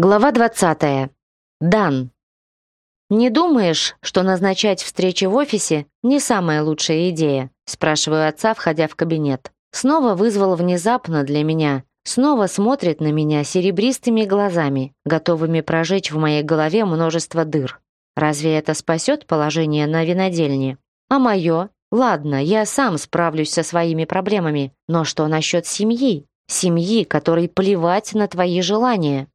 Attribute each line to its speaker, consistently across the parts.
Speaker 1: Глава 20. Дан. «Не думаешь, что назначать встречи в офисе не самая лучшая идея?» спрашиваю отца, входя в кабинет. Снова вызвал внезапно для меня. Снова смотрит на меня серебристыми глазами, готовыми прожечь в моей голове множество дыр. Разве это спасет положение на винодельне? А мое? Ладно, я сам справлюсь со своими проблемами. Но что насчет семьи? Семьи, которой плевать на твои желания?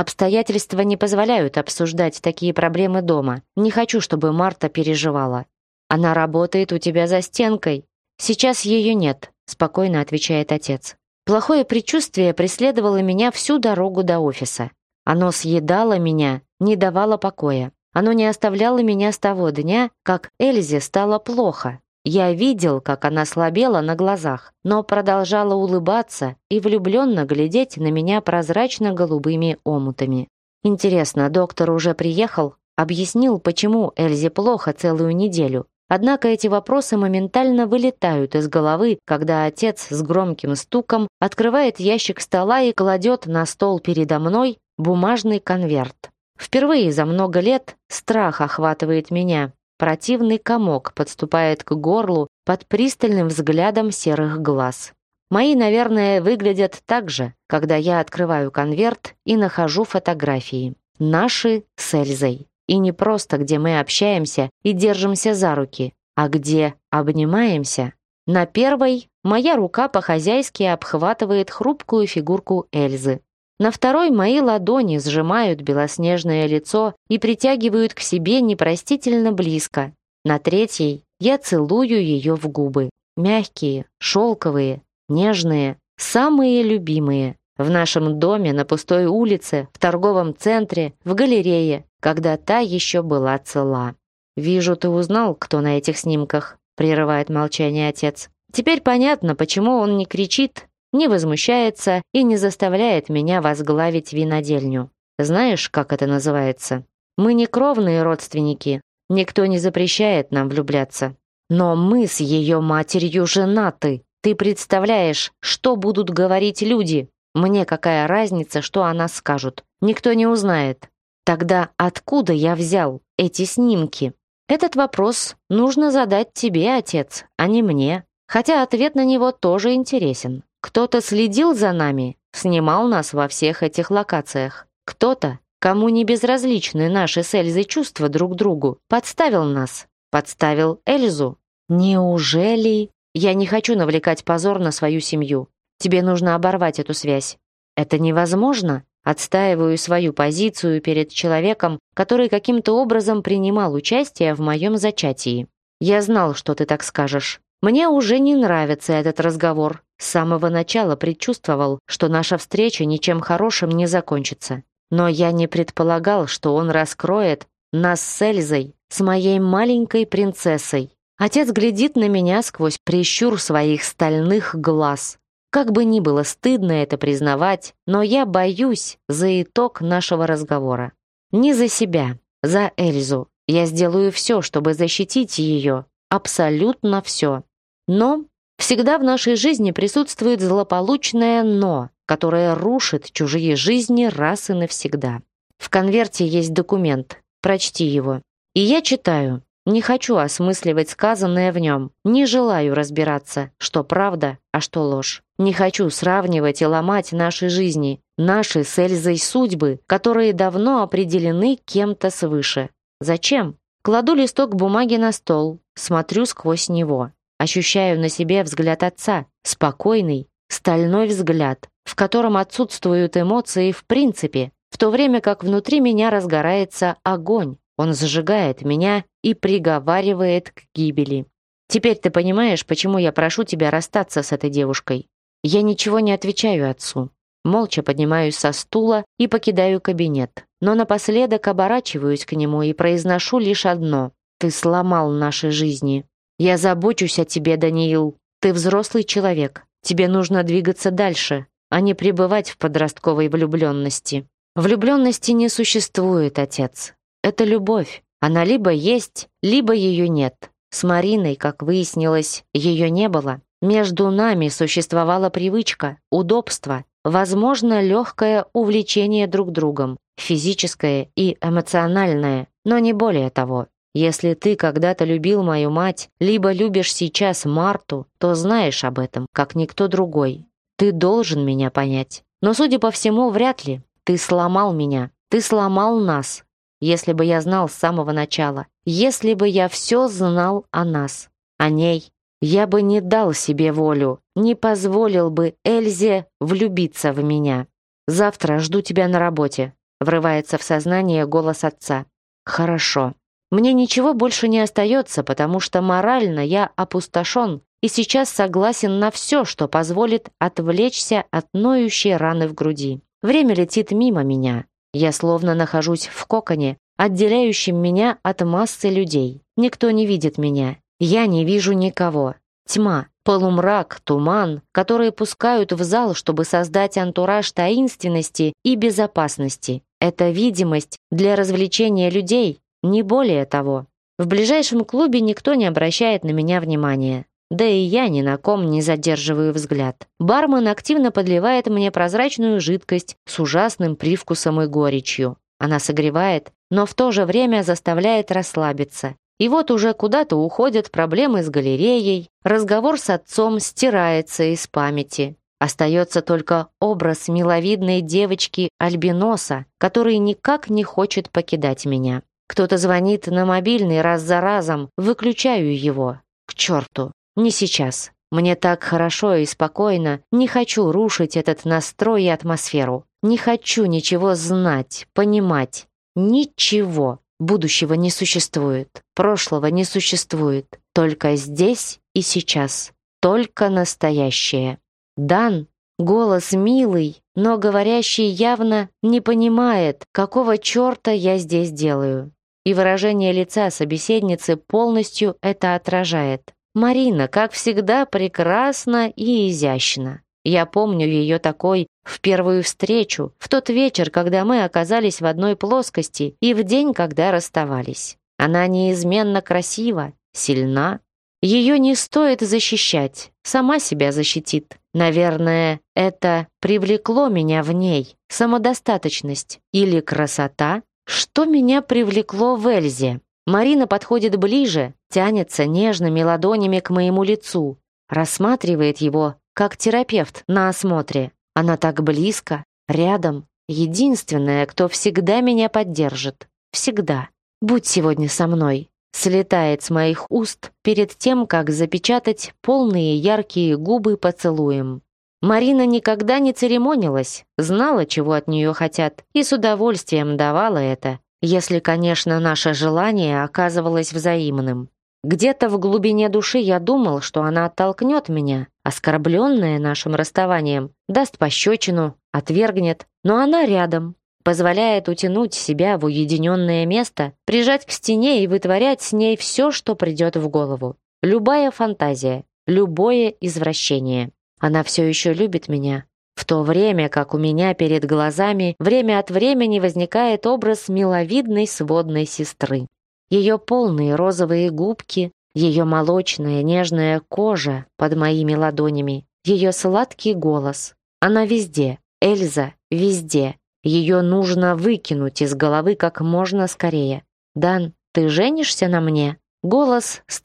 Speaker 1: Обстоятельства не позволяют обсуждать такие проблемы дома. Не хочу, чтобы Марта переживала. Она работает у тебя за стенкой. Сейчас ее нет, спокойно отвечает отец. Плохое предчувствие преследовало меня всю дорогу до офиса. Оно съедало меня, не давало покоя. Оно не оставляло меня с того дня, как Эльзе стало плохо. Я видел, как она слабела на глазах, но продолжала улыбаться и влюбленно глядеть на меня прозрачно-голубыми омутами. Интересно, доктор уже приехал? Объяснил, почему Эльзе плохо целую неделю. Однако эти вопросы моментально вылетают из головы, когда отец с громким стуком открывает ящик стола и кладет на стол передо мной бумажный конверт. Впервые за много лет страх охватывает меня. Противный комок подступает к горлу под пристальным взглядом серых глаз. Мои, наверное, выглядят так же, когда я открываю конверт и нахожу фотографии. Наши с Эльзой. И не просто, где мы общаемся и держимся за руки, а где обнимаемся. На первой моя рука по-хозяйски обхватывает хрупкую фигурку Эльзы. На второй мои ладони сжимают белоснежное лицо и притягивают к себе непростительно близко. На третьей я целую ее в губы. Мягкие, шелковые, нежные, самые любимые. В нашем доме, на пустой улице, в торговом центре, в галерее, когда та еще была цела. «Вижу, ты узнал, кто на этих снимках», — прерывает молчание отец. «Теперь понятно, почему он не кричит, не возмущается и не заставляет меня возглавить винодельню. Знаешь, как это называется? Мы не кровные родственники. Никто не запрещает нам влюбляться. Но мы с ее матерью женаты. Ты представляешь, что будут говорить люди? Мне какая разница, что она скажут? Никто не узнает. Тогда откуда я взял эти снимки? Этот вопрос нужно задать тебе, отец, а не мне. Хотя ответ на него тоже интересен. Кто-то следил за нами, снимал нас во всех этих локациях. Кто-то, кому не безразличны наши с Эльзой чувства друг другу, подставил нас, подставил Эльзу. Неужели... Я не хочу навлекать позор на свою семью. Тебе нужно оборвать эту связь. Это невозможно. Отстаиваю свою позицию перед человеком, который каким-то образом принимал участие в моем зачатии. Я знал, что ты так скажешь. Мне уже не нравится этот разговор. С самого начала предчувствовал, что наша встреча ничем хорошим не закончится. Но я не предполагал, что он раскроет нас с Эльзой, с моей маленькой принцессой. Отец глядит на меня сквозь прищур своих стальных глаз. Как бы ни было стыдно это признавать, но я боюсь за итог нашего разговора. Не за себя, за Эльзу. Я сделаю все, чтобы защитить ее. Абсолютно все. Но Всегда в нашей жизни присутствует злополучное «но», которое рушит чужие жизни раз и навсегда. В конверте есть документ. Прочти его. И я читаю. Не хочу осмысливать сказанное в нем. Не желаю разбираться, что правда, а что ложь. Не хочу сравнивать и ломать наши жизни, наши с Эльзой судьбы, которые давно определены кем-то свыше. Зачем? Кладу листок бумаги на стол, смотрю сквозь него. Ощущаю на себе взгляд отца, спокойный, стальной взгляд, в котором отсутствуют эмоции в принципе, в то время как внутри меня разгорается огонь. Он зажигает меня и приговаривает к гибели. Теперь ты понимаешь, почему я прошу тебя расстаться с этой девушкой. Я ничего не отвечаю отцу. Молча поднимаюсь со стула и покидаю кабинет. Но напоследок оборачиваюсь к нему и произношу лишь одно. «Ты сломал наши жизни». Я забочусь о тебе, Даниил. Ты взрослый человек. Тебе нужно двигаться дальше, а не пребывать в подростковой влюбленности. Влюбленности не существует, отец. Это любовь. Она либо есть, либо ее нет. С Мариной, как выяснилось, ее не было. Между нами существовала привычка, удобство, возможно, легкое увлечение друг другом, физическое и эмоциональное, но не более того. Если ты когда-то любил мою мать, либо любишь сейчас Марту, то знаешь об этом, как никто другой. Ты должен меня понять. Но, судя по всему, вряд ли. Ты сломал меня. Ты сломал нас. Если бы я знал с самого начала. Если бы я все знал о нас. О ней. Я бы не дал себе волю. Не позволил бы Эльзе влюбиться в меня. Завтра жду тебя на работе. Врывается в сознание голос отца. Хорошо. Мне ничего больше не остается, потому что морально я опустошен и сейчас согласен на все, что позволит отвлечься от ноющей раны в груди. Время летит мимо меня. Я словно нахожусь в коконе, отделяющем меня от массы людей. Никто не видит меня. Я не вижу никого. Тьма, полумрак, туман, которые пускают в зал, чтобы создать антураж таинственности и безопасности. Это видимость для развлечения людей, не более того, в ближайшем клубе никто не обращает на меня внимания. Да и я ни на ком не задерживаю взгляд. Бармен активно подливает мне прозрачную жидкость с ужасным привкусом и горечью. Она согревает, но в то же время заставляет расслабиться. И вот уже куда-то уходят проблемы с галереей, разговор с отцом стирается из памяти. Остается только образ миловидной девочки-альбиноса, который никак не хочет покидать меня. Кто-то звонит на мобильный раз за разом. Выключаю его. К черту. Не сейчас. Мне так хорошо и спокойно. Не хочу рушить этот настрой и атмосферу. Не хочу ничего знать, понимать. Ничего. Будущего не существует. Прошлого не существует. Только здесь и сейчас. Только настоящее. Дан Голос милый, но говорящий явно не понимает, какого черта я здесь делаю и выражение лица собеседницы полностью это отражает. Марина, как всегда, прекрасна и изящна. Я помню ее такой в первую встречу, в тот вечер, когда мы оказались в одной плоскости, и в день, когда расставались. Она неизменно красива, сильна. Ее не стоит защищать, сама себя защитит. Наверное, это привлекло меня в ней, самодостаточность или красота, что меня привлекло в Эльзе? Марина подходит ближе, тянется нежными ладонями к моему лицу, рассматривает его, как терапевт на осмотре. Она так близко, рядом, единственная, кто всегда меня поддержит. Всегда. Будь сегодня со мной. Слетает с моих уст перед тем, как запечатать полные яркие губы поцелуем. Марина никогда не церемонилась, знала, чего от нее хотят, и с удовольствием давала это, если, конечно, наше желание оказывалось взаимным. Где-то в глубине души я думал, что она оттолкнет меня, оскорбленная нашим расставанием, даст пощечину, отвергнет, но она рядом, позволяет утянуть себя в уединенное место, прижать к стене и вытворять с ней все, что придет в голову. Любая фантазия, любое извращение. Она все еще любит меня. В то время, как у меня перед глазами время от времени возникает образ миловидной сводной сестры. Ее полные розовые губки, ее молочная нежная кожа под моими ладонями, ее сладкий голос. Она везде, Эльза, везде. Ее нужно выкинуть из головы как можно скорее. «Дан, ты женишься на мне?» Голос с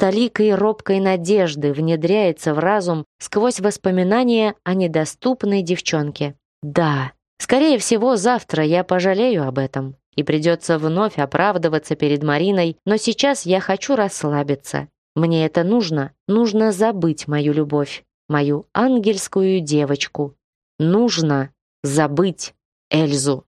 Speaker 1: робкой надежды внедряется в разум сквозь воспоминания о недоступной девчонке. «Да, скорее всего, завтра я пожалею об этом, и придется вновь оправдываться перед Мариной, но сейчас я хочу расслабиться. Мне это нужно. Нужно забыть мою любовь, мою ангельскую девочку. Нужно забыть Эльзу».